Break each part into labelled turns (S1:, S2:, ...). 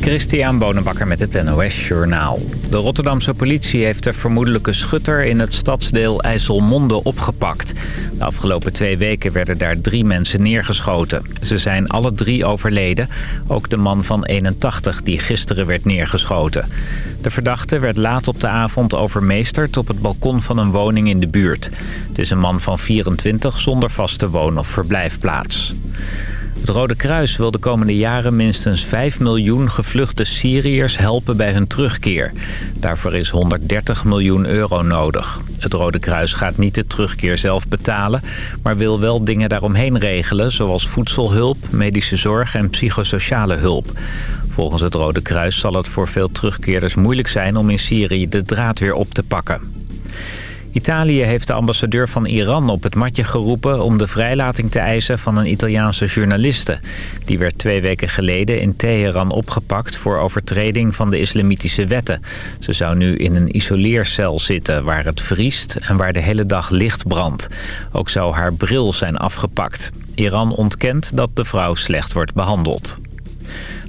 S1: Christian Bonenbakker met het NOS Journaal. De Rotterdamse politie heeft de vermoedelijke schutter in het stadsdeel IJsselmonde opgepakt. De afgelopen twee weken werden daar drie mensen neergeschoten. Ze zijn alle drie overleden, ook de man van 81 die gisteren werd neergeschoten. De verdachte werd laat op de avond overmeesterd op het balkon van een woning in de buurt. Het is een man van 24 zonder vaste woon- of verblijfplaats. Het Rode Kruis wil de komende jaren minstens 5 miljoen gevluchte Syriërs helpen bij hun terugkeer. Daarvoor is 130 miljoen euro nodig. Het Rode Kruis gaat niet de terugkeer zelf betalen, maar wil wel dingen daaromheen regelen... zoals voedselhulp, medische zorg en psychosociale hulp. Volgens het Rode Kruis zal het voor veel terugkeerders moeilijk zijn om in Syrië de draad weer op te pakken. Italië heeft de ambassadeur van Iran op het matje geroepen... om de vrijlating te eisen van een Italiaanse journaliste. Die werd twee weken geleden in Teheran opgepakt... voor overtreding van de islamitische wetten. Ze zou nu in een isoleercel zitten waar het vriest... en waar de hele dag licht brandt. Ook zou haar bril zijn afgepakt. Iran ontkent dat de vrouw slecht wordt behandeld.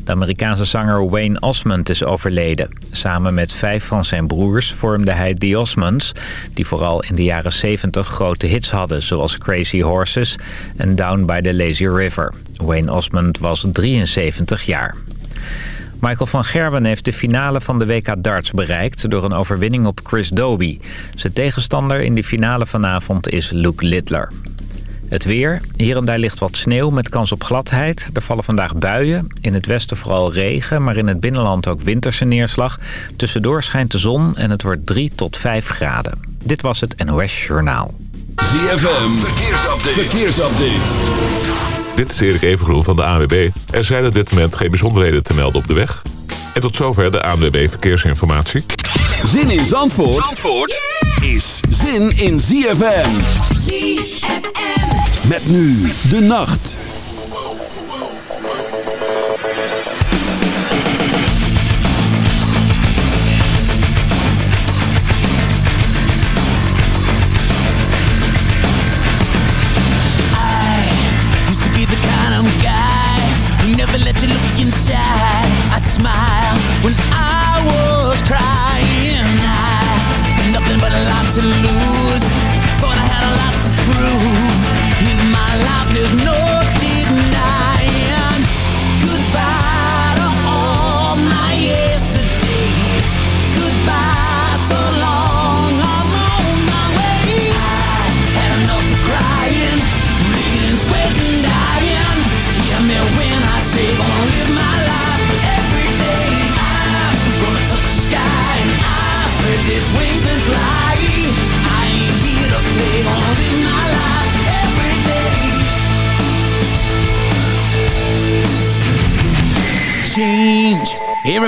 S1: De Amerikaanse zanger Wayne Osmond is overleden. Samen met vijf van zijn broers vormde hij The Osmonds... die vooral in de jaren 70 grote hits hadden... zoals Crazy Horses en Down by the Lazy River. Wayne Osmond was 73 jaar. Michael van Gerwen heeft de finale van de WK darts bereikt... door een overwinning op Chris Dobie. Zijn tegenstander in de finale vanavond is Luke Littler. Het weer. Hier en daar ligt wat sneeuw met kans op gladheid. Er vallen vandaag buien. In het westen vooral regen, maar in het binnenland ook winterse neerslag. Tussendoor schijnt de zon en het wordt 3 tot 5 graden. Dit was het NOS Journaal.
S2: ZFM. Verkeersupdate. Verkeersupdate.
S3: Dit is Erik Evengroen van de ANWB. Er zijn op dit moment geen bijzonderheden te melden op de weg. En tot zover de ANWB Verkeersinformatie.
S2: Zin in Zandvoort, Zandvoort is zin in ZFM.
S4: ZFM.
S2: Met nu de nacht.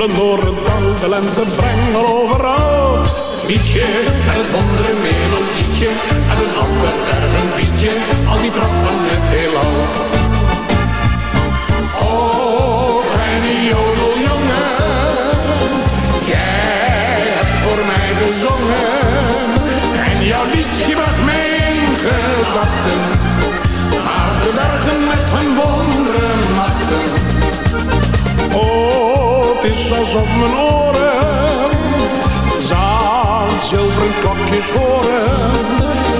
S5: De lente brengen overal. Liedje en het andere melodietje. En een ander erg een bietje. Al die pracht van het heelal. Is alsof mijn oren zaan zilveren klokjes horen.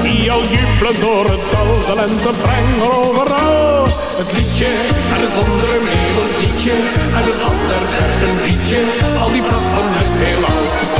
S5: Die jou jubelen door het dal, de lente brengen overal. Het liedje en het andere melodietje en het ander berg een liedje. Al die pracht van het heelal.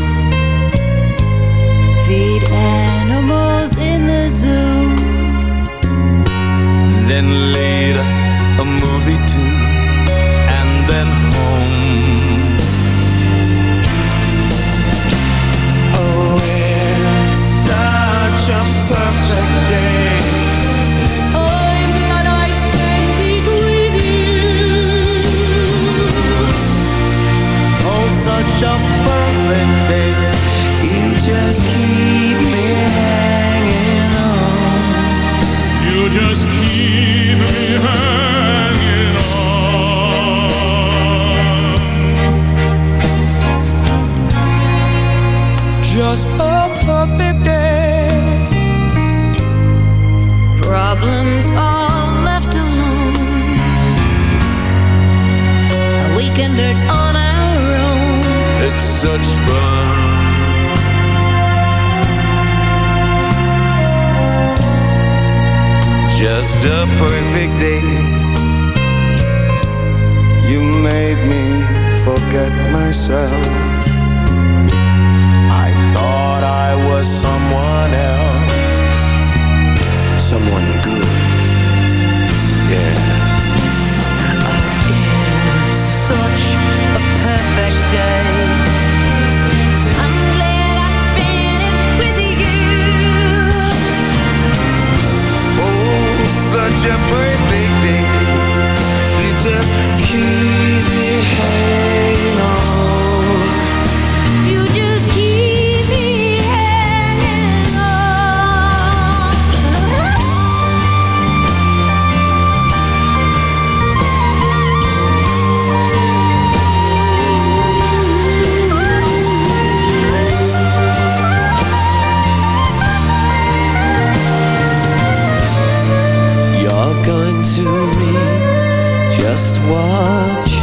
S6: the
S7: perfect day.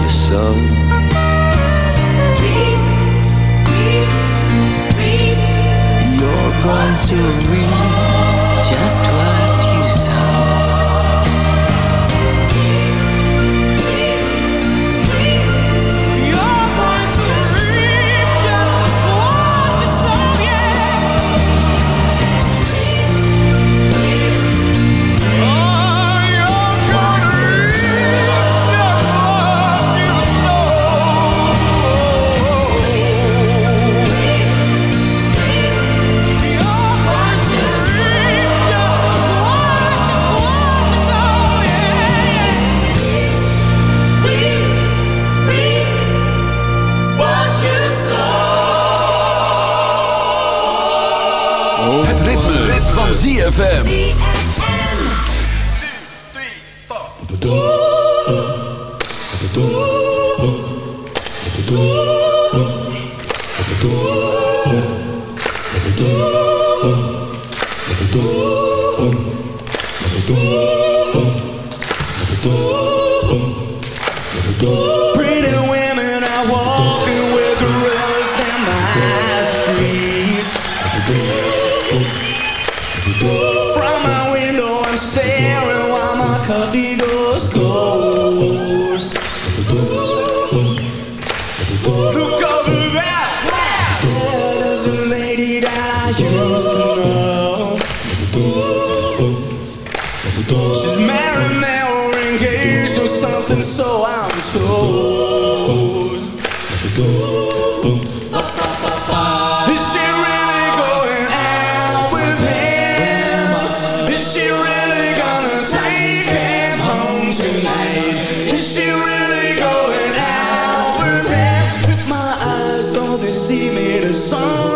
S8: the sun. Reap,
S9: reap, reap. You're going to reap just what.
S10: ZFM. song.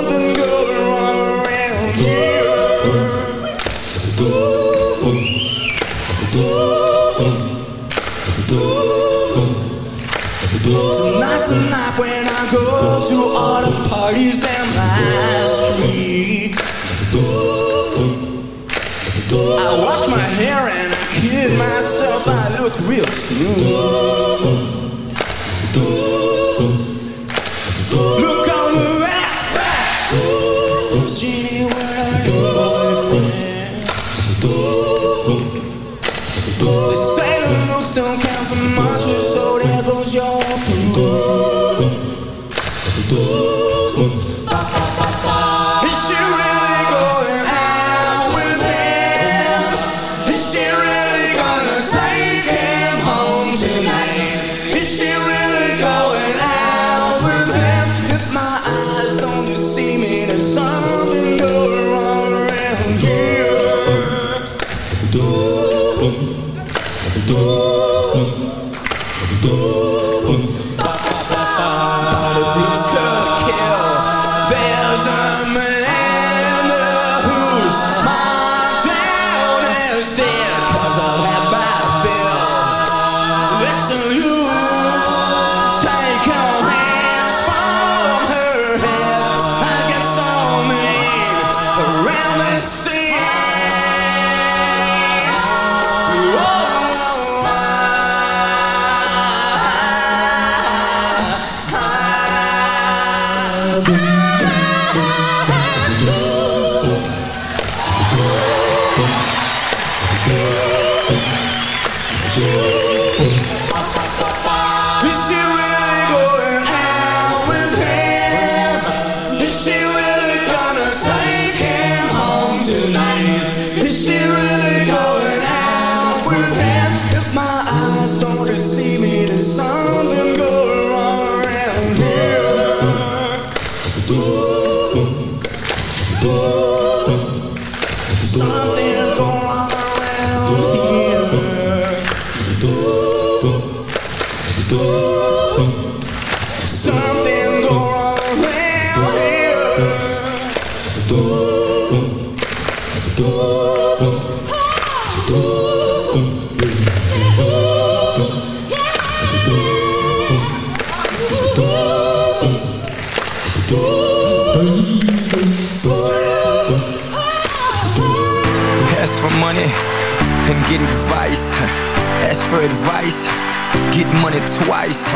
S10: Money twice.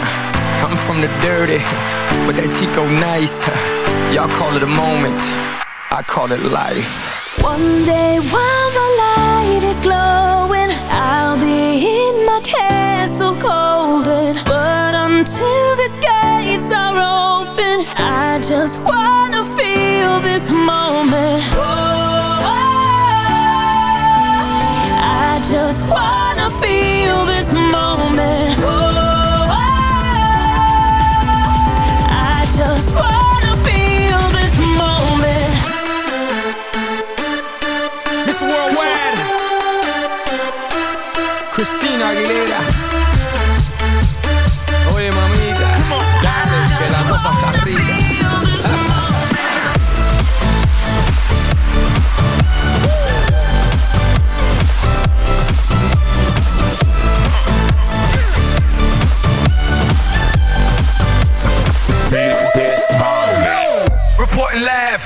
S10: I'm from the dirty, but that Chico nice. Y'all call it a moment, I call it life.
S11: One day while the light is glowing,
S10: Miss Worldwide, Christina Aguilera. Oye, mamita, dale, que la cosa está rica. Reporting live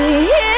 S11: I'll be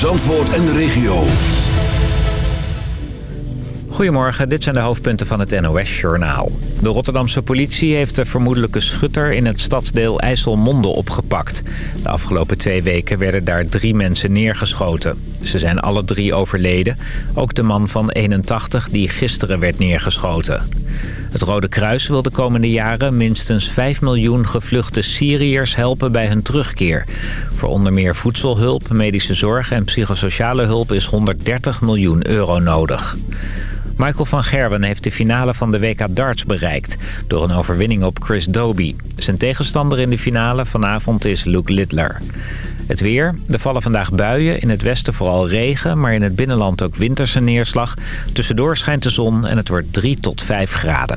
S2: Zandvoort en de regio.
S4: Goedemorgen, dit zijn de hoofdpunten van het NOS-journaal. De Rotterdamse politie heeft de vermoedelijke schutter in het stadsdeel IJsselmonde opgepakt. De afgelopen twee weken werden daar drie mensen neergeschoten. Ze zijn alle drie overleden, ook de man van 81 die gisteren werd neergeschoten. Het Rode Kruis wil de komende jaren minstens 5 miljoen gevluchte Syriërs helpen bij hun terugkeer. Voor onder meer voedselhulp, medische zorg en psychosociale hulp is 130 miljoen euro nodig. Michael van Gerwen heeft de finale van de WK Darts bereikt... door een overwinning op Chris Dobie. Zijn tegenstander in de finale vanavond is Luke Littler. Het weer. Er vallen vandaag buien. In het westen vooral regen, maar in het binnenland ook winterse neerslag. Tussendoor schijnt de zon en het wordt 3 tot 5 graden.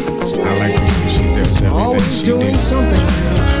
S12: I like the way she does everything Always she doing something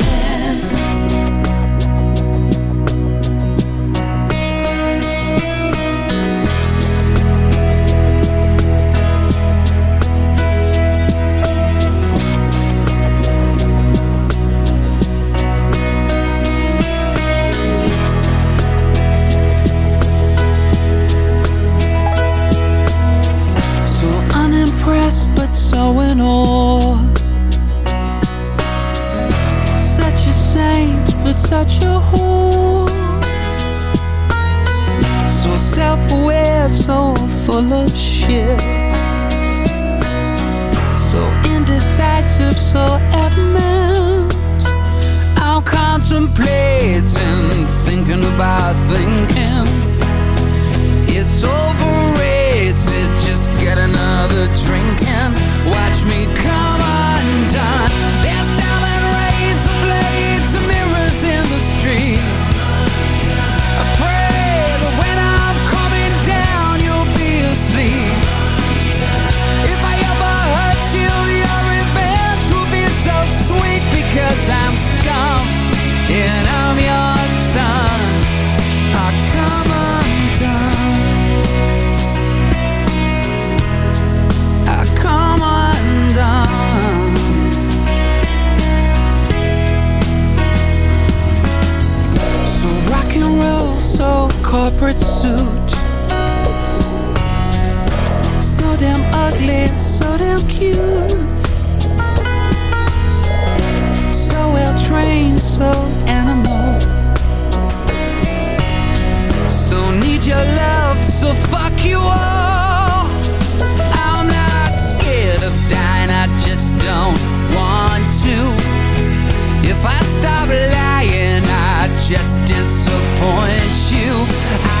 S13: So fuck you all. I'm not scared of dying I just don't want to. If I stop lying I just disappoint you. I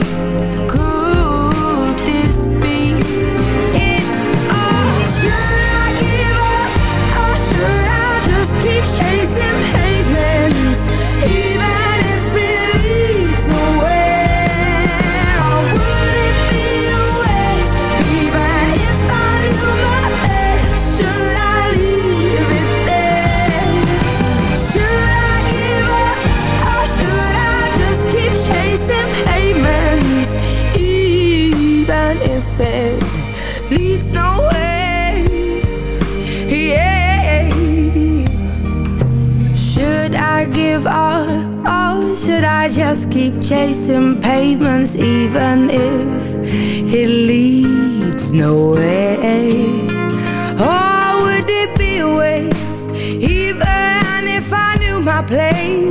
S6: chasing pavements even if it leads nowhere. Or would it be a waste even if I knew my place?